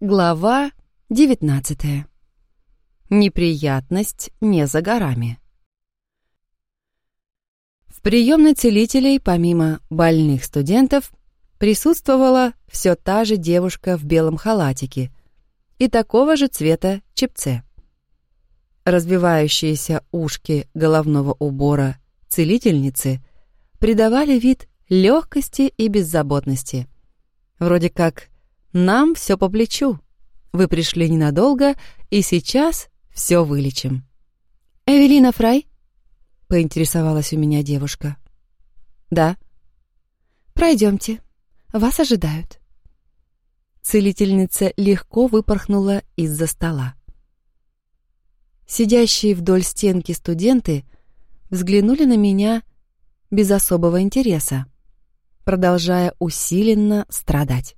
Глава 19. Неприятность не за горами. В приемной целителей, помимо больных студентов, присутствовала все та же девушка в белом халатике и такого же цвета чепце. Развивающиеся ушки головного убора целительницы придавали вид легкости и беззаботности. Вроде как нам все по плечу. Вы пришли ненадолго, и сейчас все вылечим. «Эвелина Фрай?» — поинтересовалась у меня девушка. «Да». «Пройдемте. Вас ожидают». Целительница легко выпорхнула из-за стола. Сидящие вдоль стенки студенты взглянули на меня без особого интереса, продолжая усиленно страдать.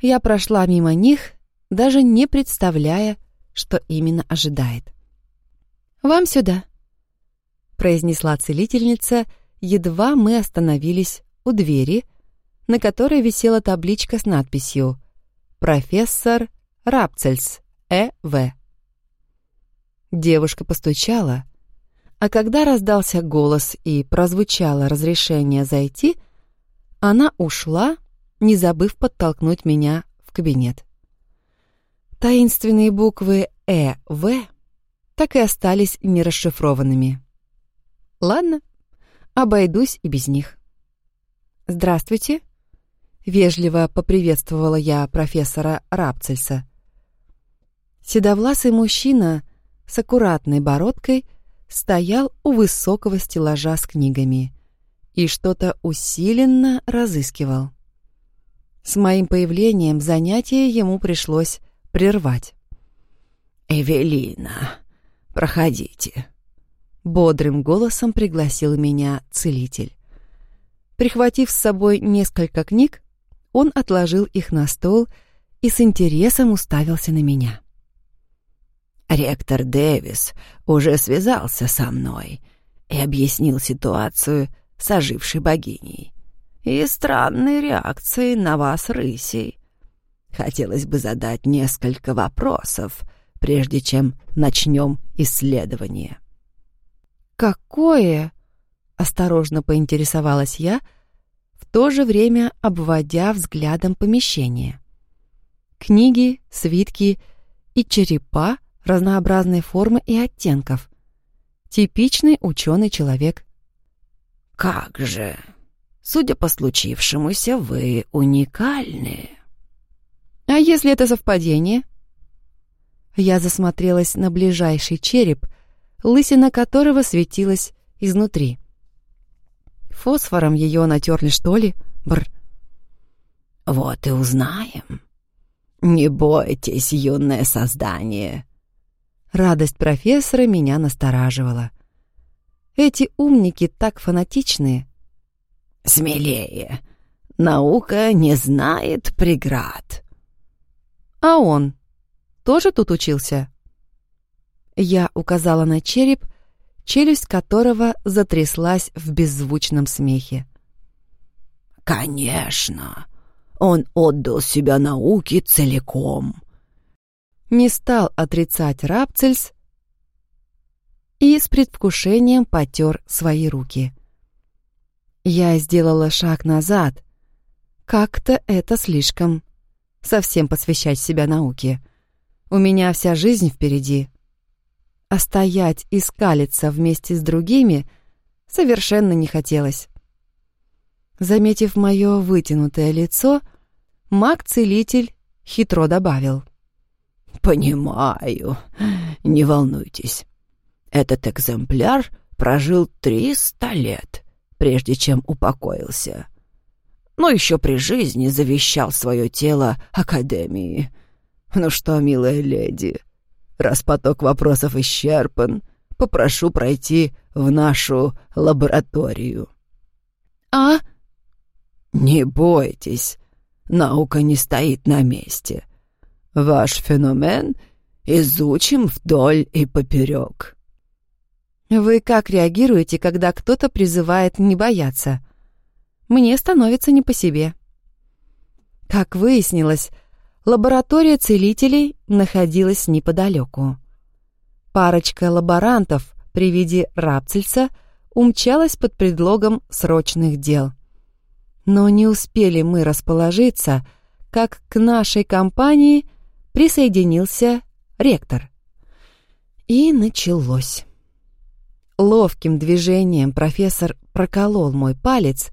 Я прошла мимо них, даже не представляя, что именно ожидает. «Вам сюда», — произнесла целительница, едва мы остановились у двери, на которой висела табличка с надписью «Профессор Рапцельс, Э.В». Девушка постучала, а когда раздался голос и прозвучало разрешение зайти, она ушла, не забыв подтолкнуть меня в кабинет. Таинственные буквы «Э», «В» так и остались нерасшифрованными. Ладно, обойдусь и без них. «Здравствуйте», — вежливо поприветствовала я профессора Рапцельса. Седовласый мужчина с аккуратной бородкой стоял у высокого стеллажа с книгами и что-то усиленно разыскивал. С моим появлением занятие ему пришлось прервать. «Эвелина, проходите», — бодрым голосом пригласил меня целитель. Прихватив с собой несколько книг, он отложил их на стол и с интересом уставился на меня. «Ректор Дэвис уже связался со мной и объяснил ситуацию с ожившей богиней и странной реакцией на вас, рысей. Хотелось бы задать несколько вопросов, прежде чем начнем исследование. «Какое?» — осторожно поинтересовалась я, в то же время обводя взглядом помещение. Книги, свитки и черепа разнообразной формы и оттенков. Типичный ученый человек. «Как же!» Судя по случившемуся, вы уникальны. А если это совпадение? Я засмотрелась на ближайший череп, лысина которого светилась изнутри. Фосфором ее натерли, что ли? Бр. Вот и узнаем. Не бойтесь, юное создание. Радость профессора меня настораживала. Эти умники так фанатичные — Смелее. Наука не знает преград. А он тоже тут учился? Я указала на череп, челюсть которого затряслась в беззвучном смехе. «Конечно! Он отдал себя науке целиком!» Не стал отрицать Рапцельс и с предвкушением потер свои руки. Я сделала шаг назад. Как-то это слишком. Совсем посвящать себя науке. У меня вся жизнь впереди. А стоять и скалиться вместе с другими совершенно не хотелось. Заметив мое вытянутое лицо, маг-целитель хитро добавил. «Понимаю. Не волнуйтесь. Этот экземпляр прожил триста лет прежде чем упокоился. Но еще при жизни завещал свое тело Академии. Ну что, милая леди, раз поток вопросов исчерпан, попрошу пройти в нашу лабораторию. А? Не бойтесь, наука не стоит на месте. Ваш феномен изучим вдоль и поперек. Вы как реагируете, когда кто-то призывает не бояться? Мне становится не по себе. Как выяснилось, Лаборатория целителей находилась неподалеку. Парочка лаборантов при виде Рапцельса умчалась под предлогом срочных дел. Но не успели мы расположиться, как к нашей компании присоединился ректор. И началось. Ловким движением профессор проколол мой палец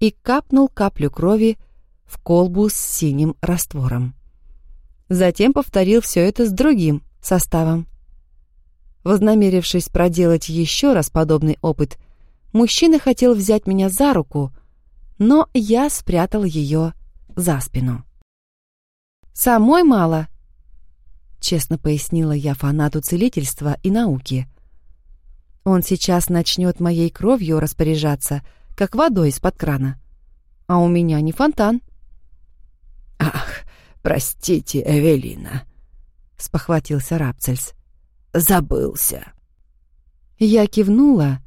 и капнул каплю крови в колбу с синим раствором. Затем повторил все это с другим составом. Вознамерившись проделать еще раз подобный опыт, мужчина хотел взять меня за руку, но я спрятал ее за спину. «Самой мало», — честно пояснила я фанату целительства и науки. «Он сейчас начнет моей кровью распоряжаться, как водой из-под крана. А у меня не фонтан». «Ах, простите, Эвелина», — спохватился Рапцельс. «Забылся». Я кивнула,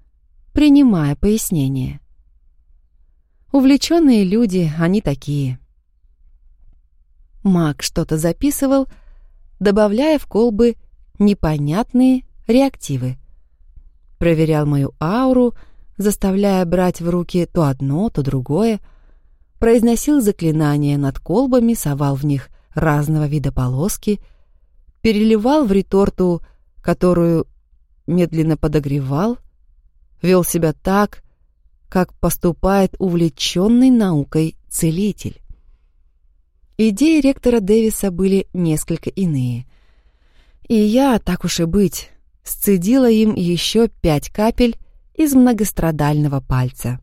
принимая пояснение. Увлеченные люди, они такие. Маг что-то записывал, добавляя в колбы непонятные реактивы. Проверял мою ауру, заставляя брать в руки то одно, то другое — произносил заклинания над колбами, совал в них разного вида полоски, переливал в реторту, которую медленно подогревал, вел себя так, как поступает увлеченный наукой целитель. Идеи ректора Дэвиса были несколько иные. И я, так уж и быть, сцедила им еще пять капель из многострадального пальца.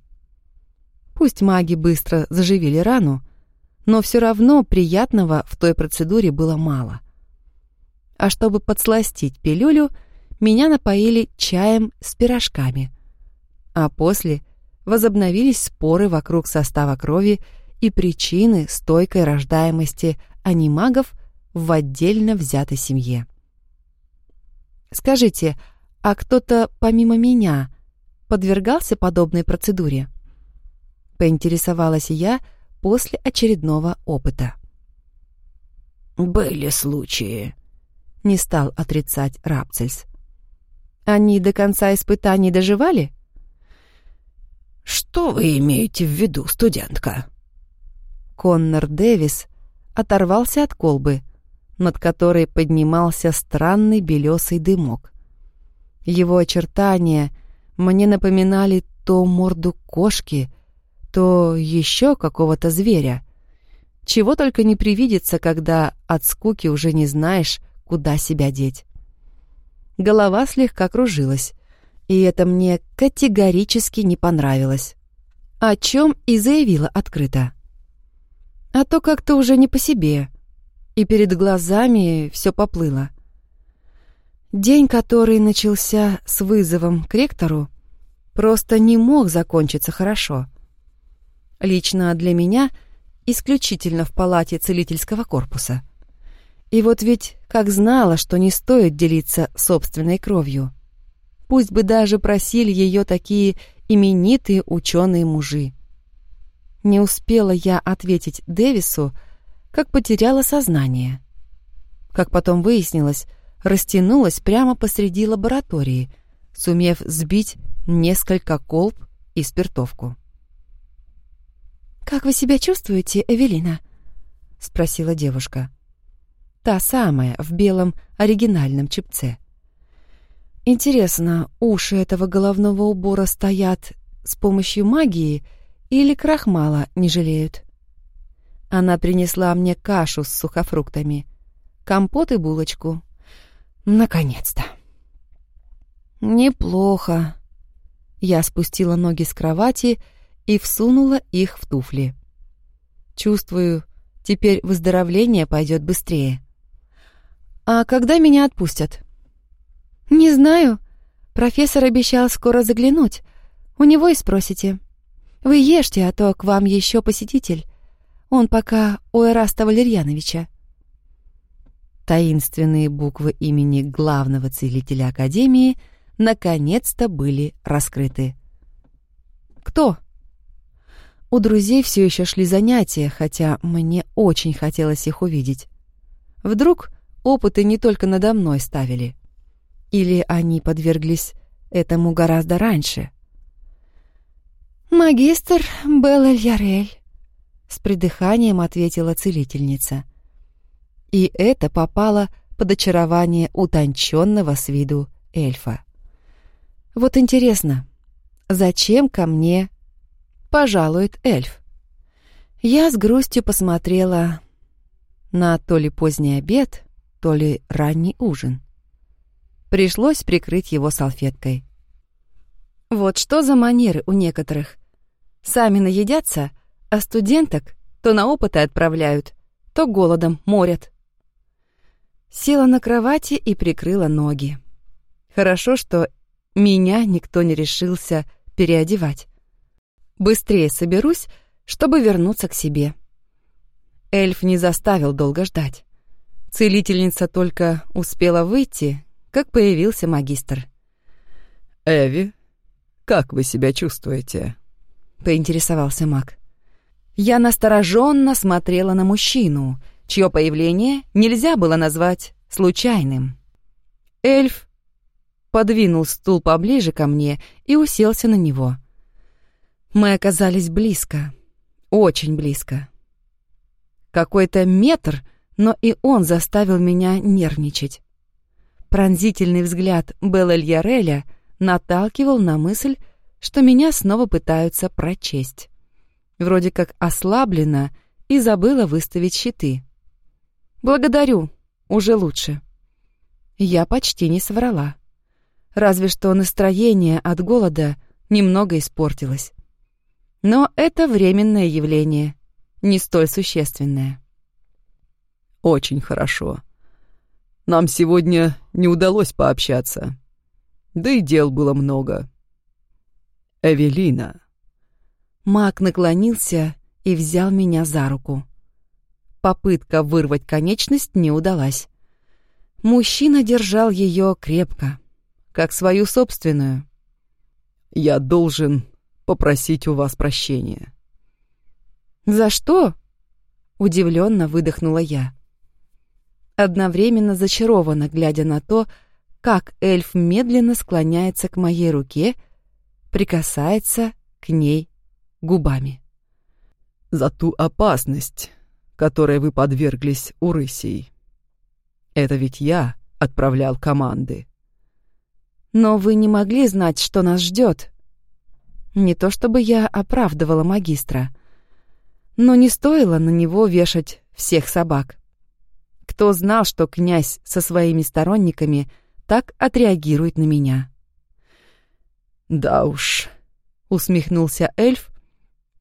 Пусть маги быстро заживили рану, но все равно приятного в той процедуре было мало. А чтобы подсластить пилюлю, меня напоили чаем с пирожками. А после возобновились споры вокруг состава крови и причины стойкой рождаемости анимагов в отдельно взятой семье. Скажите, а кто-то помимо меня подвергался подобной процедуре? поинтересовалась я после очередного опыта. «Были случаи», — не стал отрицать Рапцельс. «Они до конца испытаний доживали?» «Что вы имеете в виду, студентка?» Коннор Дэвис оторвался от колбы, над которой поднимался странный белесый дымок. Его очертания мне напоминали то морду кошки, то еще какого-то зверя. Чего только не привидится, когда от скуки уже не знаешь, куда себя деть. Голова слегка кружилась, и это мне категорически не понравилось. О чем и заявила открыто. А то как-то уже не по себе, и перед глазами все поплыло. День, который начался с вызовом к ректору, просто не мог закончиться хорошо — Лично для меня исключительно в палате целительского корпуса. И вот ведь как знала, что не стоит делиться собственной кровью. Пусть бы даже просили ее такие именитые ученые-мужи. Не успела я ответить Дэвису, как потеряла сознание. Как потом выяснилось, растянулась прямо посреди лаборатории, сумев сбить несколько колб и спиртовку. «Как вы себя чувствуете, Эвелина?» — спросила девушка. Та самая, в белом оригинальном чепце. Интересно, уши этого головного убора стоят с помощью магии или крахмала не жалеют? Она принесла мне кашу с сухофруктами, компот и булочку. Наконец-то. Неплохо. Я спустила ноги с кровати и всунула их в туфли. Чувствую, теперь выздоровление пойдет быстрее. «А когда меня отпустят?» «Не знаю. Профессор обещал скоро заглянуть. У него и спросите. Вы ешьте, а то к вам еще посетитель. Он пока у Эраста Валерьяновича». Таинственные буквы имени главного целителя Академии наконец-то были раскрыты. «Кто?» У друзей все еще шли занятия, хотя мне очень хотелось их увидеть. Вдруг опыты не только надо мной ставили. Или они подверглись этому гораздо раньше. «Магистр Белль-Ярель», — с придыханием ответила целительница. И это попало под очарование утонченного с виду эльфа. Вот интересно, зачем ко мне пожалует эльф? Я с грустью посмотрела на то ли поздний обед, то ли ранний ужин. Пришлось прикрыть его салфеткой. Вот что за манеры у некоторых. Сами наедятся, а студенток то на опыты отправляют, то голодом морят. Села на кровати и прикрыла ноги. Хорошо, что меня никто не решился переодевать. Быстрее соберусь, чтобы вернуться к себе. Эльф не заставил долго ждать. Целительница только успела выйти, как появился магистр. «Эви, как вы себя чувствуете?» — поинтересовался маг. Я настороженно смотрела на мужчину, чье появление нельзя было назвать случайным. Эльф подвинул стул поближе ко мне и уселся на него. Мы оказались близко, очень близко. Какой-то метр, но и он заставил меня нервничать. Пронзительный взгляд Белла Льяреля наталкивал на мысль, что меня снова пытаются прочесть. Вроде как ослаблена и забыла выставить щиты. «Благодарю, уже лучше». Я почти не соврала. Разве что настроение от голода немного испортилось. Но это временное явление, не столь существенное. «Очень хорошо», нам сегодня не удалось пообщаться. Да и дел было много. Эвелина. Мак наклонился и взял меня за руку. Попытка вырвать конечность не удалась. Мужчина держал ее крепко, как свою собственную. «Я должен попросить у вас прощения». «За что?» — удивленно выдохнула я одновременно зачарованно глядя на то, как эльф медленно склоняется к моей руке, прикасается к ней губами. «За ту опасность, которой вы подверглись у рысей. Это ведь я отправлял команды». «Но вы не могли знать, что нас ждет. Не то чтобы я оправдывала магистра, но не стоило на него вешать всех собак. Кто знал, что князь со своими сторонниками так отреагирует на меня? «Да уж», — усмехнулся эльф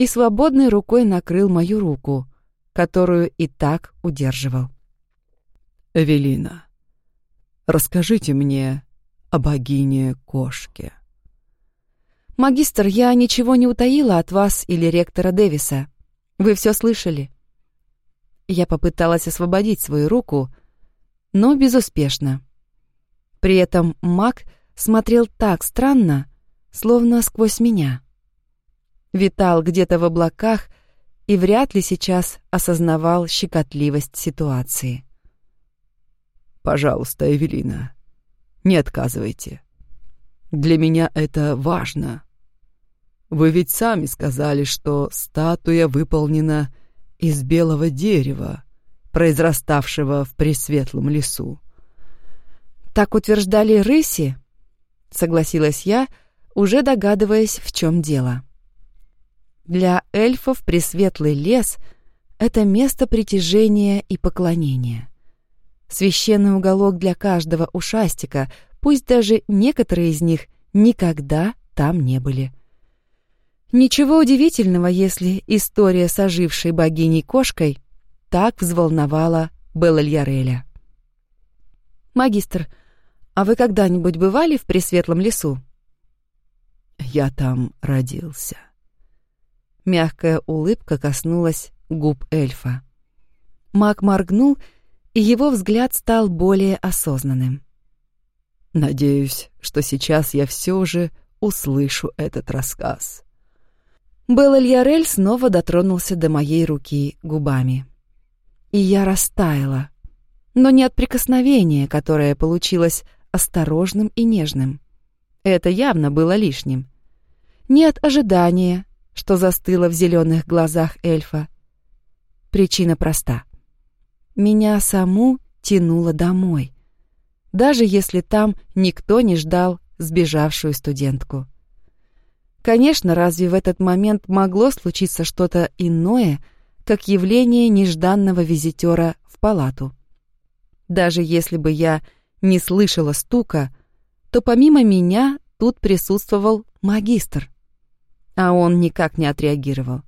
и свободной рукой накрыл мою руку, которую и так удерживал. «Эвелина, расскажите мне о богине-кошке». «Магистр, я ничего не утаила от вас или ректора Дэвиса. Вы все слышали. Я попыталась освободить свою руку, но безуспешно. При этом маг смотрел так странно, словно сквозь меня. Витал где-то в облаках и вряд ли сейчас осознавал щекотливость ситуации. «Пожалуйста, Эвелина, не отказывайте. Для меня это важно. Вы ведь сами сказали, что статуя выполнена из белого дерева, произраставшего в пресветлом лесу. «Так утверждали рыси?» — согласилась я, уже догадываясь, в чем дело. Для эльфов пресветлый лес — это место притяжения и поклонения. Священный уголок для каждого ушастика, пусть даже некоторые из них никогда там не были — Ничего удивительного, если история с ожившей богиней-кошкой так взволновала Беллальяреля. «Магистр, а вы когда-нибудь бывали в Пресветлом лесу?» «Я там родился». Мягкая улыбка коснулась губ эльфа. Маг моргнул, и его взгляд стал более осознанным. «Надеюсь, что сейчас я все же услышу этот рассказ». Белла Льярель снова дотронулся до моей руки губами. И я растаяла. но не от прикосновения, которое получилось осторожным и нежным. Это явно было лишним. Не от ожидания, что застыло в зеленых глазах эльфа. Причина проста. Меня саму тянуло домой, даже если там никто не ждал сбежавшую студентку. Конечно, разве в этот момент могло случиться что-то иное, как явление нежданного визитера в палату? Даже если бы я не слышала стука, то помимо меня тут присутствовал магистр. А он никак не отреагировал.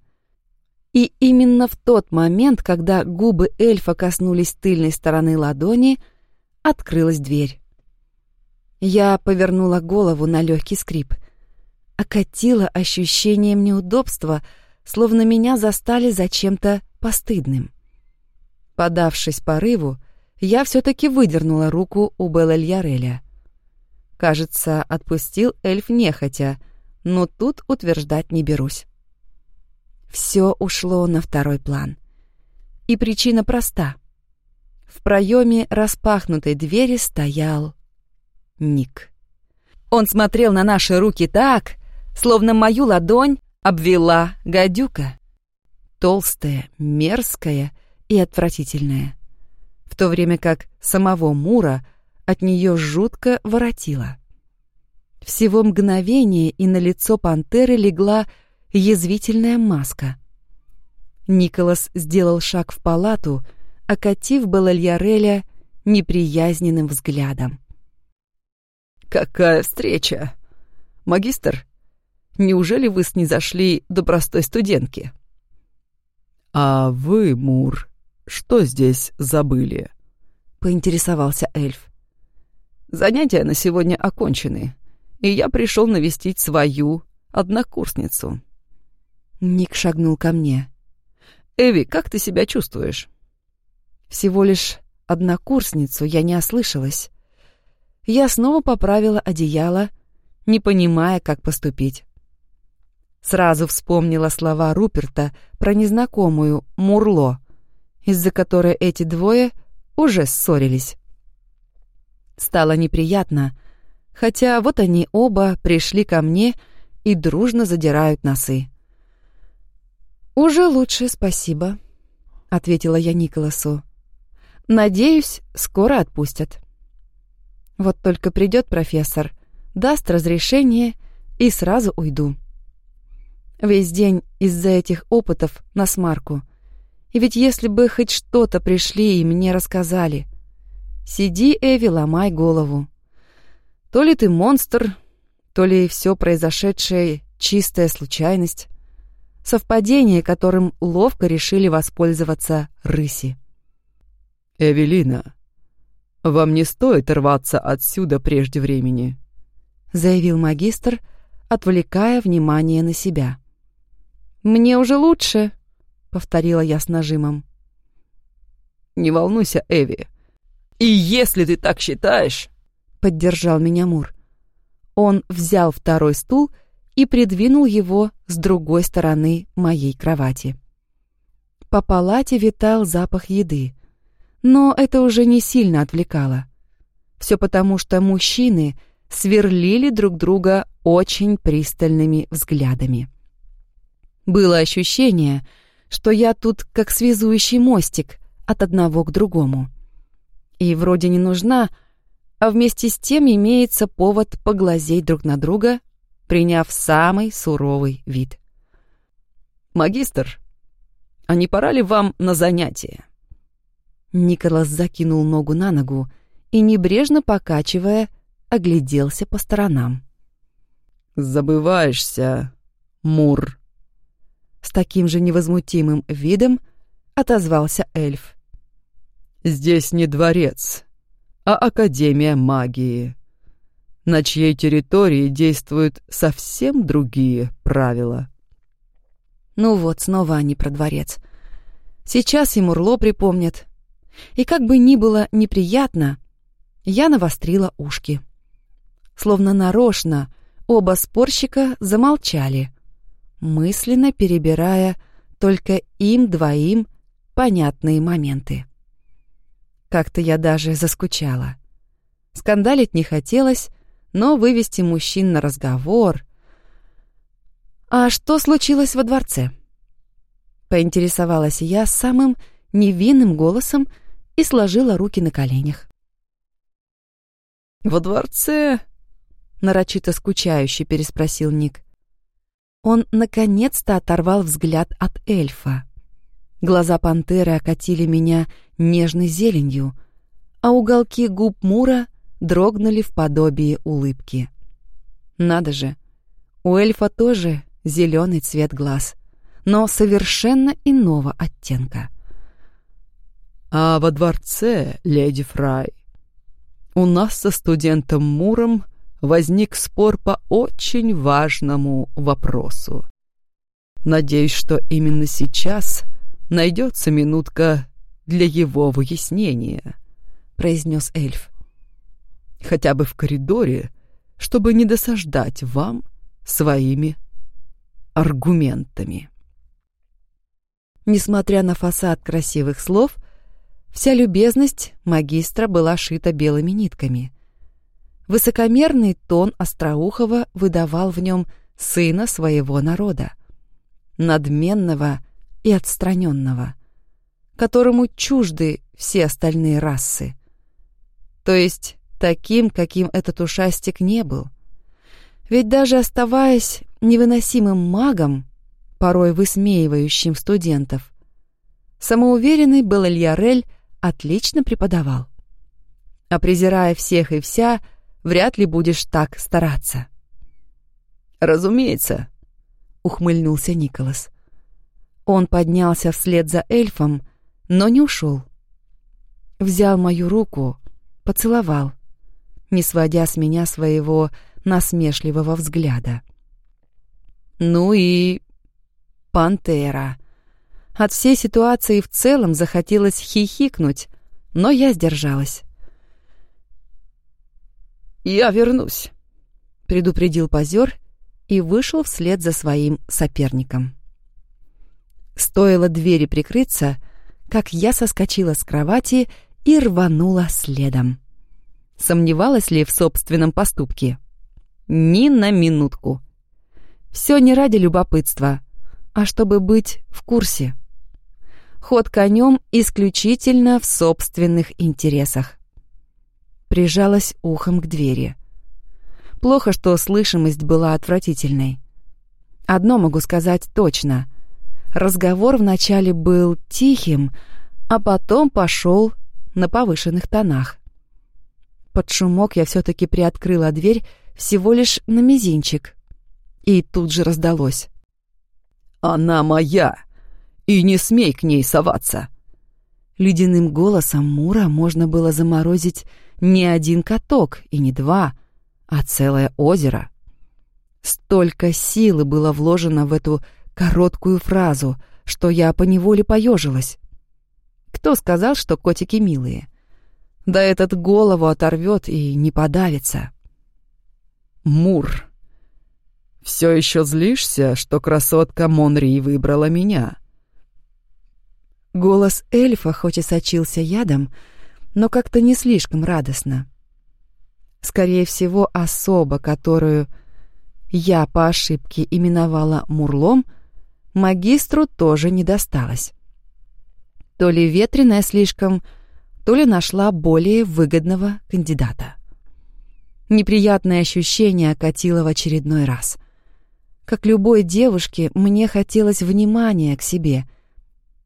И именно в тот момент, когда губы эльфа коснулись тыльной стороны ладони, открылась дверь. Я повернула голову на легкий скрип. Окатила ощущением неудобства, словно меня застали за чем-то постыдным. Подавшись порыву, я все-таки выдернула руку у Белэльяреля. Кажется, отпустил эльф нехотя, но тут утверждать не берусь. Все ушло на второй план. И причина проста. В проеме распахнутой двери стоял Ник. Он смотрел на наши руки так, словно мою ладонь обвела гадюка. Толстая, мерзкая и отвратительная. В то время как самого Мура от нее жутко воротило. Всего мгновение, и на лицо пантеры легла язвительная маска. Николас сделал шаг в палату, окатив Балальяреля неприязненным взглядом. «Какая встреча! Магистр, неужели вы снизошли до простой студентки?» «А вы, Мур, что здесь забыли?» — поинтересовался эльф. «Занятия на сегодня окончены, и я пришел навестить свою однокурсницу». Ник шагнул ко мне. «Эви, как ты себя чувствуешь?» Всего лишь однокурсницу я не ослышалась я снова поправила одеяло, не понимая, как поступить. Сразу вспомнила слова Руперта про незнакомую Мурло, из-за которой эти двое уже ссорились. Стало неприятно, хотя вот они оба пришли ко мне и дружно задирают носы. «Уже лучше, спасибо», — ответила я Николасу. «Надеюсь, скоро отпустят». Вот только придет профессор, даст разрешение и сразу уйду. Весь день из-за этих опытов на смарку. И ведь если бы хоть что-то пришли и мне рассказали. Сиди, Эви, ломай голову. То ли ты монстр, то ли все произошедшее — чистая случайность. Совпадение, которым ловко решили воспользоваться рыси. «Эвелина, «Вам не стоит рваться отсюда прежде времени», — заявил магистр, отвлекая внимание на себя. «Мне уже лучше», — повторила я с нажимом. «Не волнуйся, Эви. И если ты так считаешь...» — поддержал меня Мур. Он взял второй стул и придвинул его с другой стороны моей кровати. По палате витал запах еды — но это уже не сильно отвлекало. Все потому, что мужчины сверлили друг друга очень пристальными взглядами. Было ощущение, что я тут как связующий мостик от одного к другому. И вроде не нужна, а вместе с тем имеется повод поглазеть друг на друга, приняв самый суровый вид. «Магистр, а не пора ли вам на занятие?» Николас закинул ногу на ногу и, небрежно покачивая, огляделся по сторонам. «Забываешься, Мур!» С таким же невозмутимым видом отозвался эльф. «Здесь не дворец, а Академия магии, на чьей территории действуют совсем другие правила». Ну вот, снова они про дворец. Сейчас и Мурло припомнят, и как бы ни было неприятно, я навострила ушки. Словно нарочно оба спорщика замолчали, мысленно перебирая только им двоим понятные моменты. Как-то я даже заскучала. Скандалить не хотелось, но вывести мужчин на разговор... «А что случилось во дворце?» Поинтересовалась я самым невинным голосом и сложила руки на коленях. «Во дворце?» — нарочито скучающе переспросил Ник. Он наконец-то оторвал взгляд от эльфа. Глаза пантеры окатили меня нежной зеленью, а уголки губ Мура дрогнули в подобии улыбки. Надо же, у эльфа тоже зеленый цвет глаз, но совершенно иного оттенка. «А во дворце, леди Фрай, у нас со студентом Муром возник спор по очень важному вопросу. Надеюсь, что именно сейчас найдется минутка для его выяснения», — произнес эльф хотя бы в коридоре, чтобы не досаждать вам своими аргументами. Несмотря на фасад красивых слов, вся любезность магистра была шита белыми нитками. Высокомерный тон Остроухова выдавал в нем сына своего народа, надменного и отстраненного, которому чужды все остальные расы. То есть таким, каким этот ушастик не был. Ведь даже оставаясь невыносимым магом, порой высмеивающим студентов, самоуверенный Белальярель отлично преподавал. А презирая всех и вся, вряд ли будешь так стараться. «Разумеется», — ухмыльнулся Николас. Он поднялся вслед за эльфом, но не ушел. Взял мою руку, поцеловал — не сводя с меня своего насмешливого взгляда. Ну и... пантера. От всей ситуации в целом захотелось хихикнуть, но я сдержалась. «Я вернусь», — предупредил позер и вышел вслед за своим соперником. Стоило двери прикрыться, как я соскочила с кровати и рванула следом. Сомневалась ли в собственном поступке? Ни на минутку. Все не ради любопытства, а чтобы быть в курсе. Ход конем исключительно в собственных интересах. Прижалась ухом к двери. Плохо, что слышимость была отвратительной. Одно могу сказать точно. Разговор вначале был тихим, а потом пошел на повышенных тонах. Под шумок я все-таки приоткрыла дверь всего лишь на мизинчик. И тут же раздалось. «Она моя! И не смей к ней соваться!» Ледяным голосом Мура можно было заморозить не один каток и не два, а целое озеро. Столько силы было вложено в эту короткую фразу, что я поневоле поежилась. Кто сказал, что котики милые? Да этот голову оторвет и не подавится. Мур, все еще злишься, что красотка Монри выбрала меня? Голос эльфа хоть и сочился ядом, но как-то не слишком радостно. Скорее всего, особа, которую я по ошибке именовала Мурлом, магистру тоже не досталось. То ли ветреная слишком, то ли нашла более выгодного кандидата. Неприятное ощущение окатило в очередной раз. Как любой девушке, мне хотелось внимания к себе,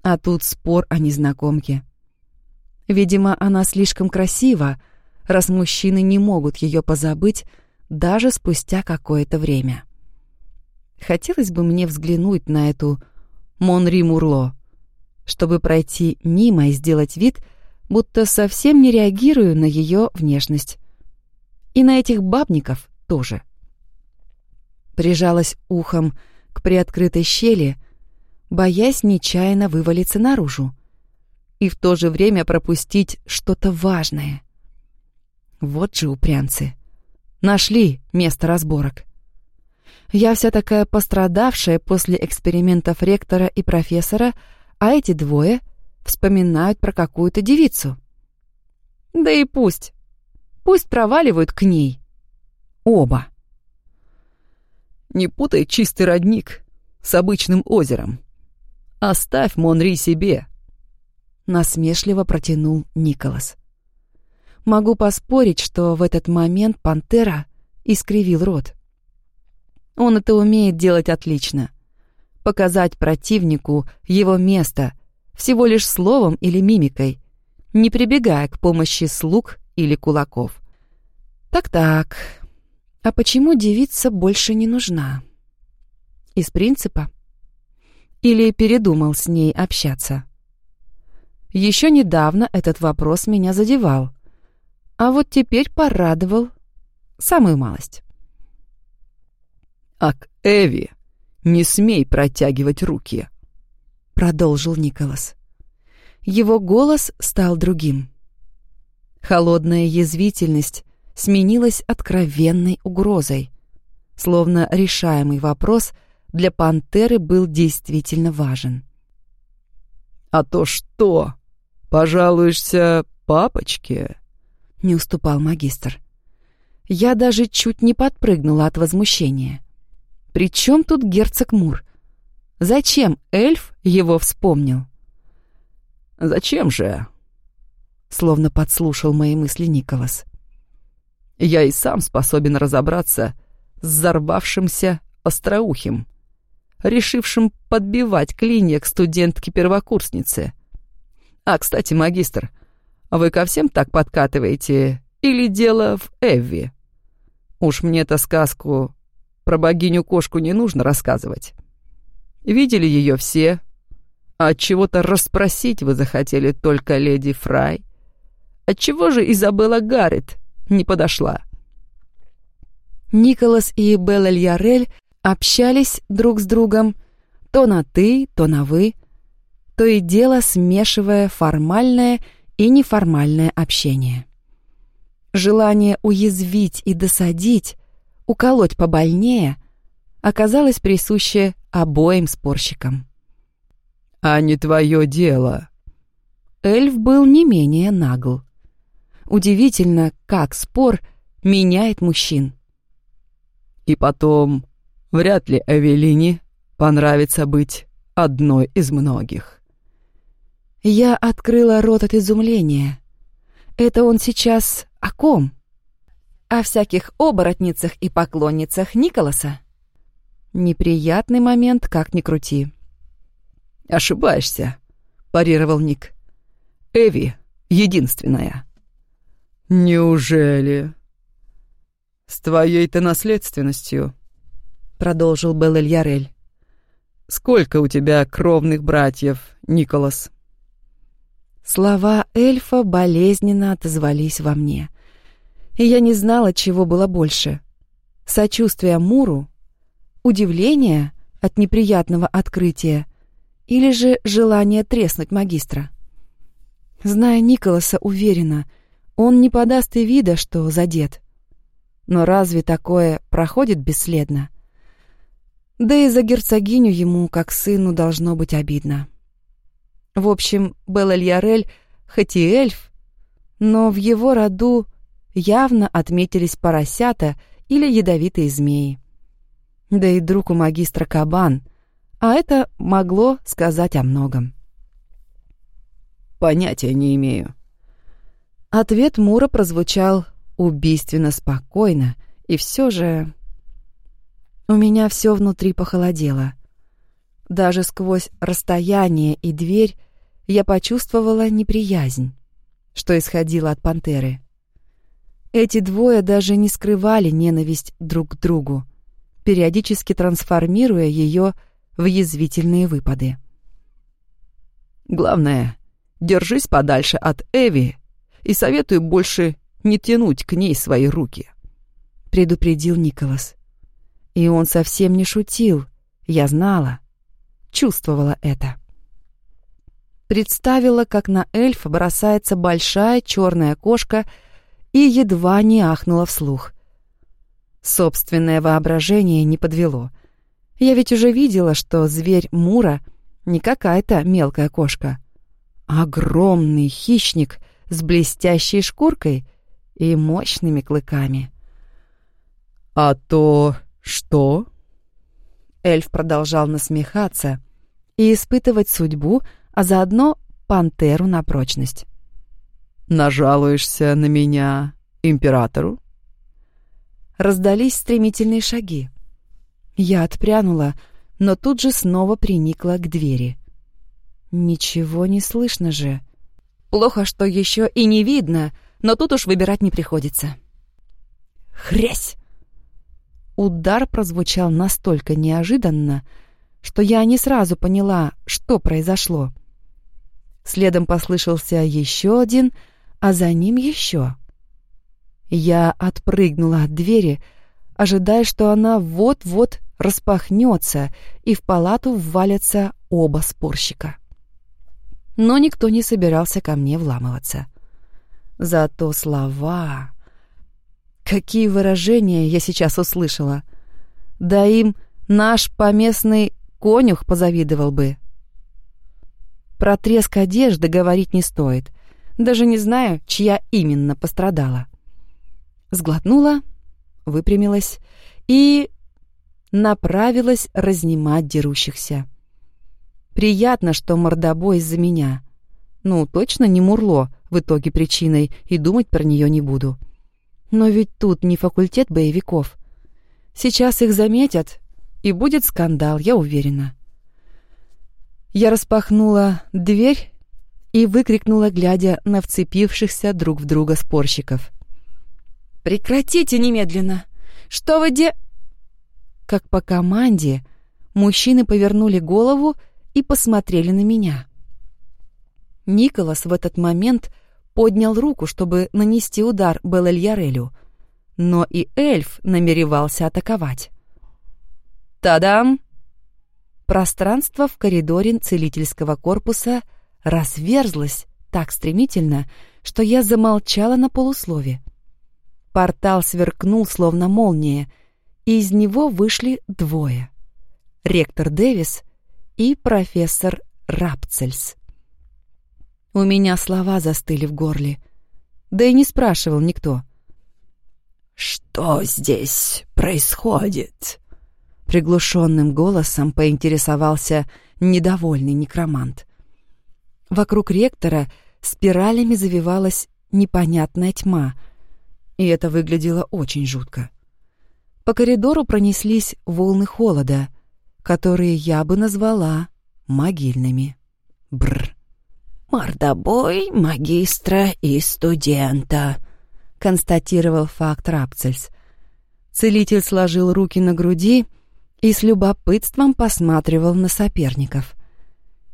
а тут спор о незнакомке. Видимо, она слишком красива, раз мужчины не могут ее позабыть даже спустя какое-то время. Хотелось бы мне взглянуть на эту Монри Мурло, чтобы пройти мимо и сделать вид, будто совсем не реагирую на ее внешность. И на этих бабников тоже. Прижалась ухом к приоткрытой щели, боясь нечаянно вывалиться наружу и в то же время пропустить что-то важное. Вот же упрямцы. Нашли место разборок. Я вся такая пострадавшая после экспериментов ректора и профессора, а эти двое — вспоминают про какую-то девицу. Да и пусть. Пусть проваливают к ней. Оба. Не путай чистый родник с обычным озером. Оставь Монри себе. Насмешливо протянул Николас. Могу поспорить, что в этот момент пантера искривил рот. Он это умеет делать отлично. Показать противнику его место всего лишь словом или мимикой, не прибегая к помощи слуг или кулаков. Так-так, а почему девица больше не нужна? Из принципа? Или передумал с ней общаться? Еще недавно этот вопрос меня задевал, а вот теперь порадовал самую малость. «А к Эви не смей протягивать руки», — продолжил Николас. Его голос стал другим. Холодная язвительность сменилась откровенной угрозой, словно решаемый вопрос для пантеры был действительно важен. «А то что? Пожалуешься папочке?» — не уступал магистр. Я даже чуть не подпрыгнула от возмущения. «При чем тут герцог Мур? Зачем эльф его вспомнил?» «Зачем же?» Словно подслушал мои мысли Николас. «Я и сам способен разобраться с взорвавшимся остроухим, решившим подбивать клинья к студентке-первокурснице. А, кстати, магистр, вы ко всем так подкатываете или дело в Эвви? Уж мне эту сказку про богиню-кошку не нужно рассказывать. Видели ее все, а от чего-то расспросить вы захотели только леди Фрай. Отчего же Изабелла Гаррет не подошла? Николас и Белла Льярель общались друг с другом то на «ты», то на «вы», то и дело смешивая формальное и неформальное общение. Желание уязвить и досадить, уколоть побольнее, оказалось присуще обоим спорщикам. «А не твое дело». Эльф был не менее нагл. Удивительно, как спор меняет мужчин. И потом, вряд ли Эвелине понравится быть одной из многих. Я открыла рот от изумления. Это он сейчас о ком? О всяких оборотницах и поклонницах Николаса? Неприятный момент, как ни крути. «Ошибаешься», — парировал Ник. «Эви единственная». «Неужели?» «С твоей-то наследственностью», — продолжил Белль Ярель. «Сколько у тебя кровных братьев, Николас?» Слова эльфа болезненно отозвались во мне. И я не знала, чего было больше. Сочувствие Муру, удивление от неприятного открытия или же желание треснуть магистра. Зная Николаса, уверена, он не подаст и вида, что задет. Но разве такое проходит бесследно? Да и за герцогиню ему, как сыну, должно быть обидно. В общем, Белль-Ярель, хоть и эльф, но в его роду явно отметились поросята или ядовитые змеи. Да и друг у магистра кабан, а это могло сказать о многом. «Понятия не имею». Ответ Мура прозвучал убийственно спокойно, и все же... У меня все внутри похолодело. Даже сквозь расстояние и дверь я почувствовала неприязнь, что исходило от пантеры. Эти двое даже не скрывали ненависть друг к другу, периодически трансформируя ее в язвительные выпады. «Главное, держись подальше от Эви и советую больше не тянуть к ней свои руки», — предупредил Николас. И он совсем не шутил, я знала, чувствовала это. Представила, как на эльфа бросается большая черная кошка и едва не ахнула вслух. Собственное воображение не подвело. Я ведь уже видела, что зверь Мура не какая-то мелкая кошка. Огромный хищник с блестящей шкуркой и мощными клыками. «А то что?» Эльф продолжал насмехаться и испытывать судьбу, а заодно пантеру на прочность. «Нажалуешься на меня императору?» Раздались стремительные шаги. Я отпрянула, но тут же снова приникла к двери. Ничего не слышно же. Плохо, что еще и не видно, но тут уж выбирать не приходится. Хрясь! Удар прозвучал настолько неожиданно, что я не сразу поняла, что произошло. Следом послышался еще один, а за ним еще. Я отпрыгнула от двери, ожидая, что она вот-вот распахнется, и в палату ввалятся оба спорщика. Но никто не собирался ко мне вламываться. Зато слова... Какие выражения я сейчас услышала! Да им наш поместный конюх позавидовал бы. Про треск одежды говорить не стоит. Даже не знаю, чья именно пострадала. Сглотнула, выпрямилась и направилась разнимать дерущихся. Приятно, что мордобой из-за меня. Ну, точно не Мурло в итоге причиной, и думать про нее не буду. Но ведь тут не факультет боевиков. Сейчас их заметят, и будет скандал, я уверена. Я распахнула дверь и выкрикнула, глядя на вцепившихся друг в друга спорщиков. «Прекратите немедленно! Что вы де...» Как по команде, мужчины повернули голову и посмотрели на меня. Николас в этот момент поднял руку, чтобы нанести удар Белэльярелю, но и эльф намеревался атаковать. «Та-дам!» Пространство в коридоре целительского корпуса разверзлось так стремительно, что я замолчала на полуслове. Портал сверкнул, словно молния, и из него вышли двое. Ректор Дэвис и профессор Рапцельс. У меня слова застыли в горле. Да и не спрашивал никто. «Что здесь происходит?» Приглушенным голосом поинтересовался недовольный некромант. Вокруг ректора спиралями завивалась непонятная тьма, и это выглядело очень жутко. По коридору пронеслись волны холода, которые я бы назвала могильными. Бр. «Мордобой магистра и студента», — констатировал факт Рапцельс. Целитель сложил руки на груди и с любопытством посматривал на соперников.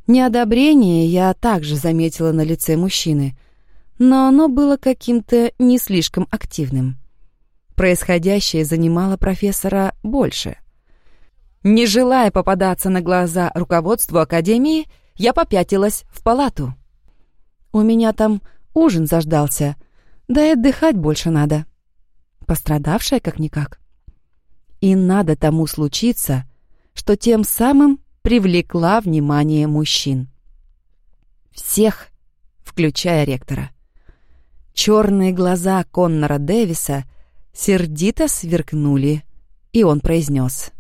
Неодобрение я также заметила на лице мужчины, но оно было каким-то не слишком активным. Происходящее занимало профессора больше. Не желая попадаться на глаза руководству Академии, я попятилась в палату. У меня там ужин заждался, да и отдыхать больше надо. Пострадавшая как-никак. И надо тому случиться, что тем самым привлекла внимание мужчин. Всех, включая ректора. Черные глаза Коннора Дэвиса сердито сверкнули, и он произнес.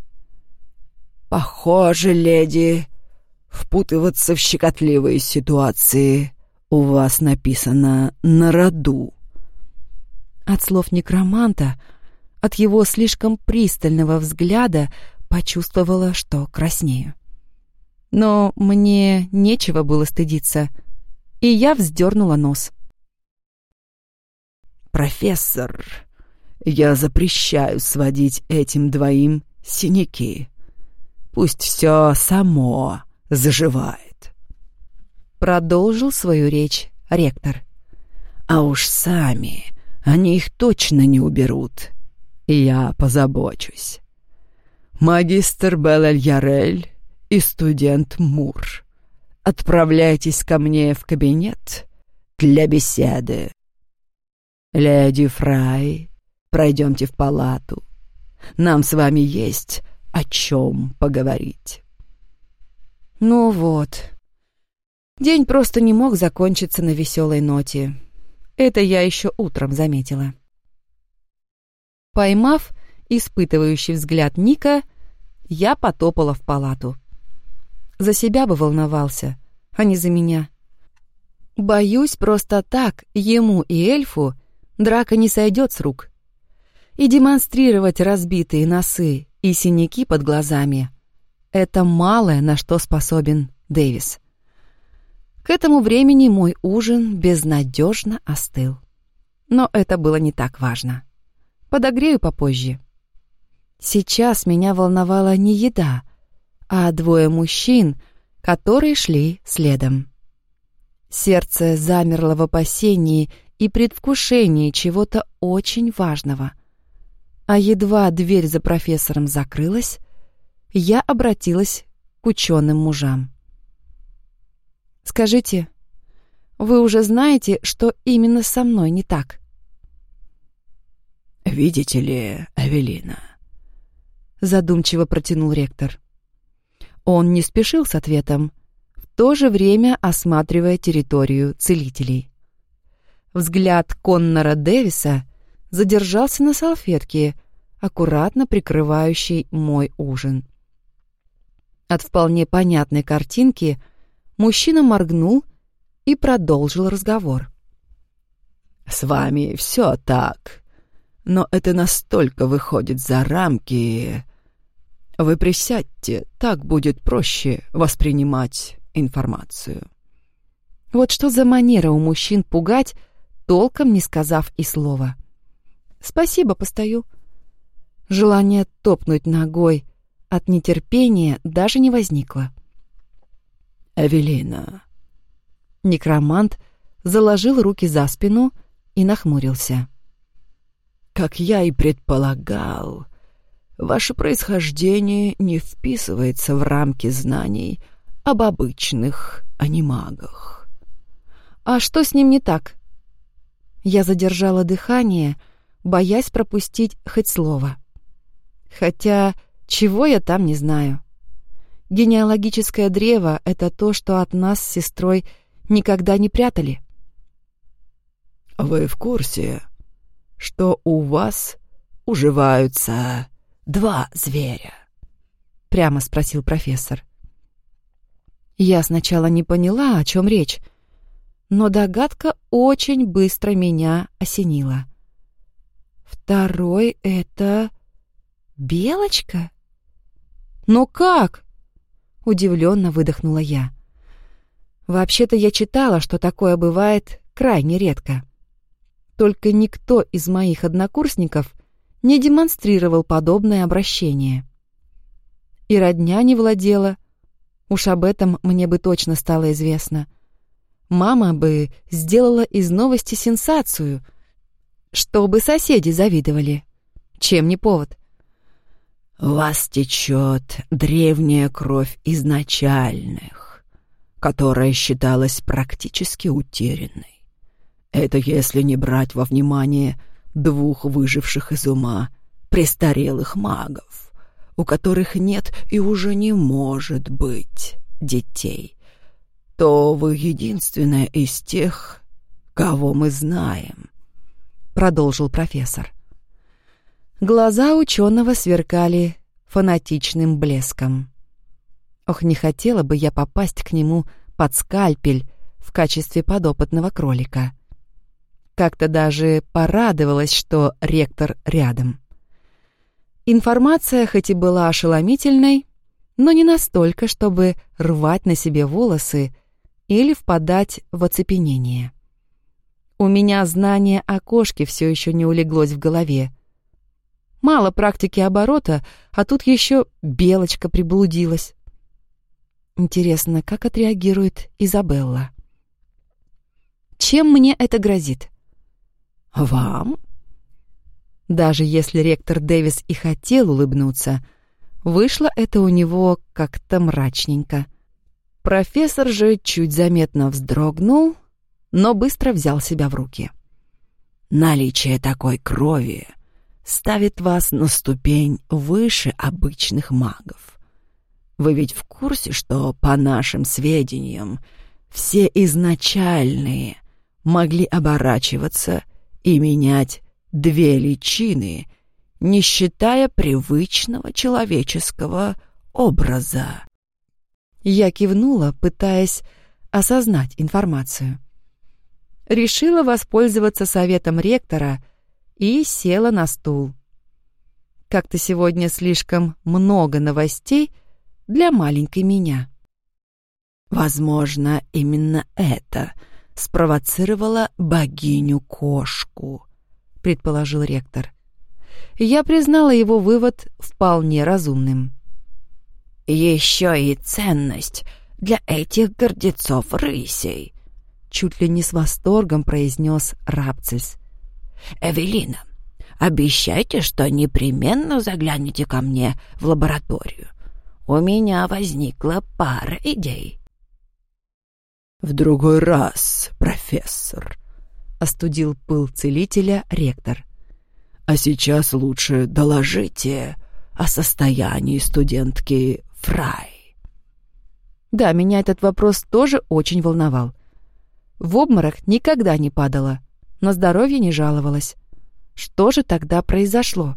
«Похоже, леди, впутываться в щекотливые ситуации у вас написано «на роду». От слов некроманта, от его слишком пристального взгляда почувствовала, что краснею. Но мне нечего было стыдиться, и я вздернула нос. «Профессор, я запрещаю сводить этим двоим синяки. Пусть все само заживает» продолжил свою речь ректор. «А уж сами они их точно не уберут. Я позабочусь. Магистр Белэль-Ярель и студент Мур, отправляйтесь ко мне в кабинет для беседы. Леди Фрай, пройдемте в палату. Нам с вами есть о чем поговорить». «Ну вот», День просто не мог закончиться на веселой ноте. Это я еще утром заметила. Поймав испытывающий взгляд Ника, я потопала в палату. За себя бы волновался, а не за меня. Боюсь, просто так ему и эльфу драка не сойдет с рук. И демонстрировать разбитые носы и синяки под глазами — это малое, на что способен Дэвис. К этому времени мой ужин безнадежно остыл. Но это было не так важно. Подогрею попозже. Сейчас меня волновала не еда, а двое мужчин, которые шли следом. Сердце замерло в опасении и предвкушении чего-то очень важного. А едва дверь за профессором закрылась, я обратилась к ученым мужам. «Скажите, вы уже знаете, что именно со мной не так?» «Видите ли, Эвелина?» Задумчиво протянул ректор. Он не спешил с ответом, в то же время осматривая территорию целителей. Взгляд Коннора Дэвиса задержался на салфетке, аккуратно прикрывающей мой ужин. От вполне понятной картинки мужчина моргнул и продолжил разговор. «С вами все так, но это настолько выходит за рамки. Вы присядьте, так будет проще воспринимать информацию». Вот что за манера у мужчин пугать, толком не сказав и слова. «Спасибо, постою». Желание топнуть ногой от нетерпения даже не возникло. «Эвелина». Некромант заложил руки за спину и нахмурился. «Как я и предполагал, ваше происхождение не вписывается в рамки знаний об обычных анимагах». «А что с ним не так?» Я задержала дыхание, боясь пропустить хоть слово. Хотя, чего я там не знаю. Генеалогическое древо — это то, что от нас с сестрой никогда не прятали. «Вы в курсе, что у вас уживаются два зверя?» — прямо спросил профессор. Я сначала не поняла, о чем речь, но догадка очень быстро меня осенила. Второй — это... Белочка? Но как? Удивленно выдохнула я. Вообще-то я читала, что такое бывает крайне редко. Только никто из моих однокурсников не демонстрировал подобное обращение. И родня не владела. Уж об этом мне бы точно стало известно. Мама бы сделала из новости сенсацию, чтобы соседи завидовали. Чем не повод? вас течет древняя кровь изначальных, которая считалась практически утерянной. Это если не брать во внимание двух выживших из ума престарелых магов, у которых нет и уже не может быть детей, то вы единственная из тех, кого мы знаем, — продолжил профессор. — Глаза ученого сверкали фанатичным блеском. Ох, не хотела бы я попасть к нему под скальпель в качестве подопытного кролика. Как-то даже порадовалась, что ректор рядом. Информация хоть и была ошеломительной, но не настолько, чтобы рвать на себе волосы или впадать в оцепенение. У меня знание о кошке все еще не улеглось в голове — Мало практики оборота, а тут еще белочка приблудилась. Интересно, как отреагирует Изабелла? Чем мне это грозит? Вам? Даже если ректор Дэвис и хотел улыбнуться, вышло это у него как-то мрачненько. Профессор же чуть заметно вздрогнул, но быстро взял себя в руки. Наличие такой крови ставит вас на ступень выше обычных магов. Вы ведь в курсе, что, по нашим сведениям, все изначальные могли оборачиваться и менять две личины, не считая привычного человеческого образа. Я кивнула, пытаясь осознать информацию. Решила воспользоваться советом ректора и села на стул. Как-то сегодня слишком много новостей для маленькой меня. Возможно, именно это спровоцировало богиню-кошку, предположил ректор. Я признала его вывод вполне разумным. Еще и ценность для этих гордецов-рысей, чуть ли не с восторгом произнес Рапцельс. «Эвелина, обещайте, что непременно заглянете ко мне в лабораторию. У меня возникла пара идей». «В другой раз, профессор», — остудил пыл целителя ректор. «А сейчас лучше доложите о состоянии студентки Фрай. Да, меня этот вопрос тоже очень волновал. В обморок никогда не падала, на здоровье не жаловалась. Что же тогда произошло?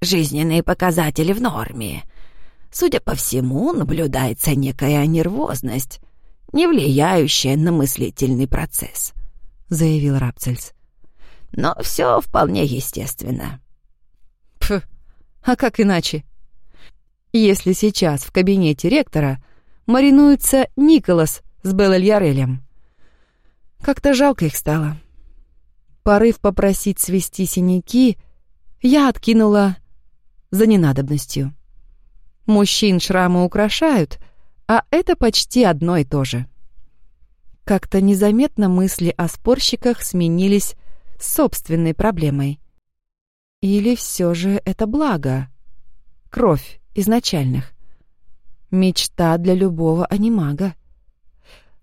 Жизненные показатели в норме. Судя по всему, наблюдается некая нервозность, не влияющая на мыслительный процесс, заявил Рапцельс. Но все вполне естественно. Пф, а как иначе? если сейчас в кабинете ректора маринуется Николас с Белль-Ярелем. Как-то жалко их стало. Порыв попросить свести синяки, я откинула за ненадобностью. Мужчин шрамы украшают, а это почти одно и то же. Как-то незаметно мысли о спорщиках сменились собственной проблемой. Или все же это благо? Кровь изначальных. Мечта для любого анимага.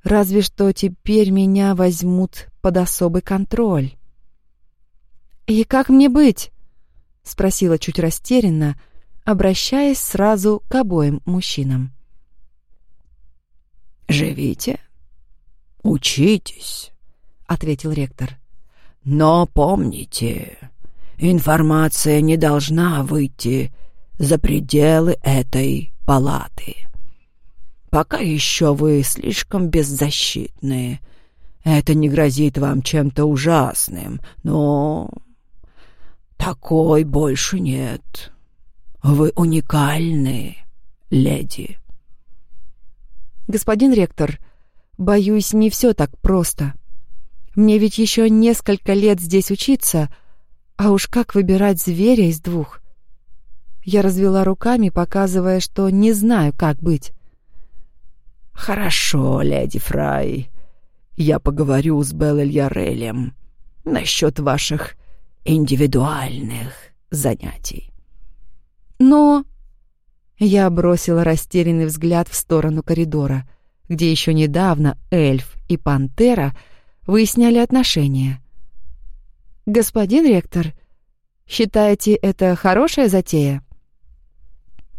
Разве что теперь меня возьмут под особый контроль. «И как мне быть?» — спросила чуть растерянно, обращаясь сразу к обоим мужчинам. «Живите, учитесь», — ответил ректор. «Но помните, информация не должна выйти за пределы этой палаты. Пока еще вы слишком беззащитны. Это не грозит вам чем-то ужасным, но такой больше нет. Вы уникальны, леди. Господин ректор, боюсь, не все так просто. Мне ведь еще несколько лет здесь учиться, а уж как выбирать зверя из двух? Я развела руками, показывая, что не знаю, как быть. «Хорошо, леди Фрай. Я поговорю с Белль Ярелем насчет ваших индивидуальных занятий». «Но...» Я бросила растерянный взгляд в сторону коридора, где еще недавно эльф и пантера выясняли отношения. «Господин ректор, считаете это хорошая затея?»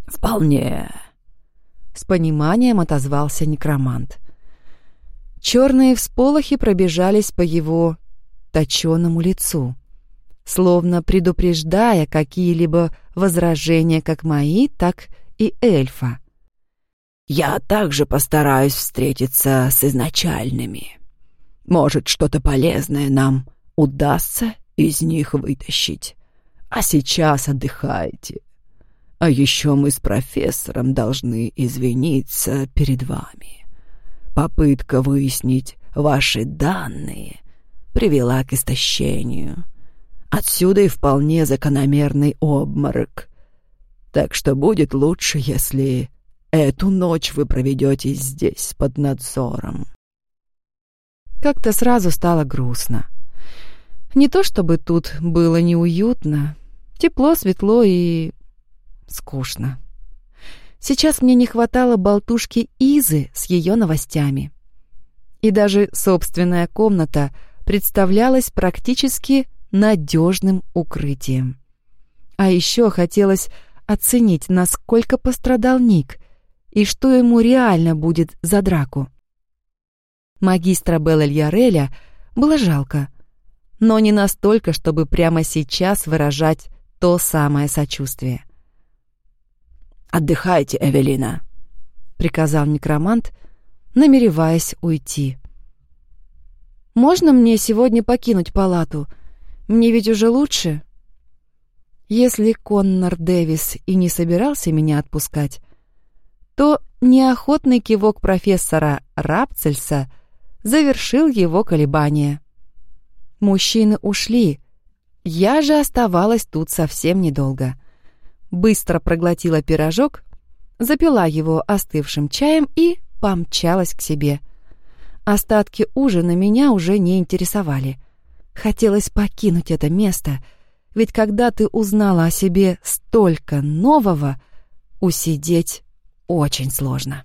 «Вполне», — с пониманием отозвался некромант. Черные всполохи пробежались по его точенному лицу, словно предупреждая какие-либо возражения как мои, так и эльфа. «Я также постараюсь встретиться с изначальными. Может, что-то полезное нам удастся из них вытащить. А сейчас отдыхайте. А еще мы с профессором должны извиниться перед вами. Попытка выяснить ваши данные привела к истощению. Отсюда и вполне закономерный обморок. Так что будет лучше, если эту ночь вы проведете здесь под надзором. Как-то сразу стало грустно. Не то чтобы тут было неуютно, тепло, светло и скучно. Сейчас мне не хватало болтушки Изы с ее новостями. И даже собственная комната представлялась практически надежным укрытием. А еще хотелось оценить, насколько пострадал Ник и что ему реально будет за драку. Магистра Белль-Яреля было жалко, но не настолько, чтобы прямо сейчас выражать то самое сочувствие. «Отдыхайте, Эвелина», — приказал некромант, намереваясь уйти. «Можно мне сегодня покинуть палату? Мне ведь уже лучше?» Если Коннор Дэвис и не собирался меня отпускать, то неохотный кивок профессора Рапцельса завершил его колебания. Мужчины ушли, я же оставалась тут совсем недолго. Быстро проглотила пирожок, запила его остывшим чаем и помчалась к себе. Остатки ужина меня уже не интересовали. Хотелось покинуть это место — ведь когда ты узнала о себе столько нового, усидеть очень сложно.